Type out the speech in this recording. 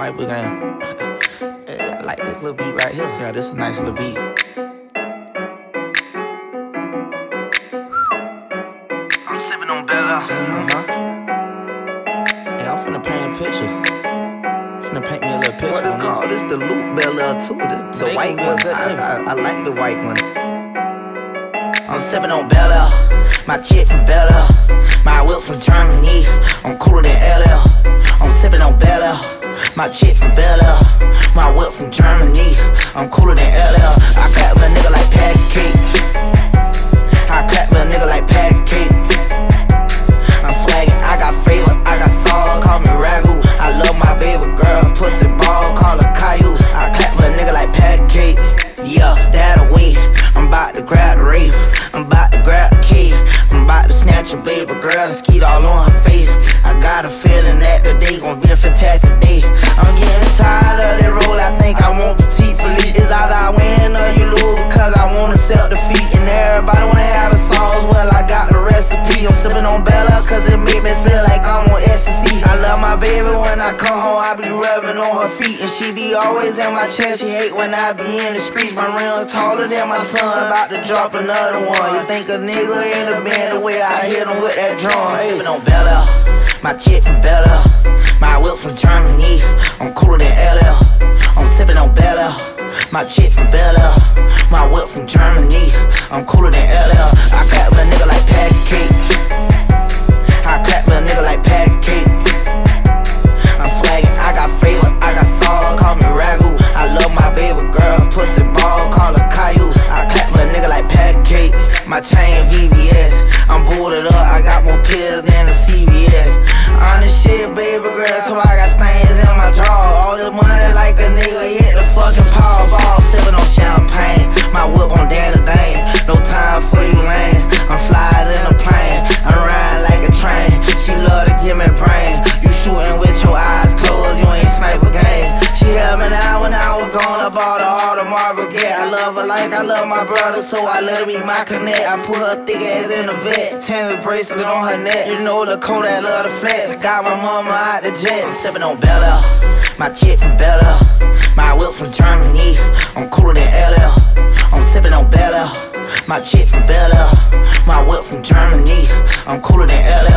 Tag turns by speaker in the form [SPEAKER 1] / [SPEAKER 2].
[SPEAKER 1] sniper game. yeah, I like this little beat right here. Yeah, this a nice little beat.
[SPEAKER 2] I'm sipping on Bella.
[SPEAKER 1] Uh-huh. Yeah, I'm finna paint a picture. Finna paint me a little picture.
[SPEAKER 2] What is called? This the loop Bella too. This the
[SPEAKER 1] They
[SPEAKER 2] white one. I. I, I like the white one. I'm sipping on Bella. My chick from Bella. My whip from Germany. I'm cooler than LL. My chick from Bella. My whip from Germany. I'm cooler than LL. I clap a nigga like patty cake. I clap a nigga like patty cake. I'm swaggin', I got flavor, I got sauce, call me Ragu. I love my baby girl, pussy ball, call her Caillou. I clap a nigga like patty cake. Yeah, that away. I'm about to grab the rape. I'm about to grab the key. I'm about to snatch a baby girl and skeet all on her face. I got a feeling that on Bella cause it make me feel like I'm on ecstasy. I love my baby when I come home, I be rubbing on her feet. And she be always in my chest, she hate when I be in the streets. My rims taller than my son, about to drop another one. You think a nigga in the band the way I hit him with that drum? Hey. On Bella, my chick from Bella, my whip from Germany. I'm cooler than LL. I'm sipping on Bella, my chick from Bella, my whip from Germany. I'm cooler chain VVS, I'm booted up, I got more pills than the CVS. Honest shit, baby girl, so I got stains in my jaw. All this money like a nigga hit the fucking power ball. Sippin' on champagne, my whip on Danny Dane. No time for you lame, I'm flyin' in a plane. I'm riding like a train, she love to give me brain. You shootin' with your eyes closed, you ain't sniper game. She held me down when I was gone, up all get. I love her like I love my brother, so I let her be my connect. I put her thick ass in the vet, tennis bracelet on her neck. You know the code that love the flex. Got my mama out the jet, sippin' on Bella. My chick from Bella, my whip from Germany. I'm cooler than LL. I'm sippin' on Bella. My chick from Bella, my whip from Germany. I'm cooler than LL.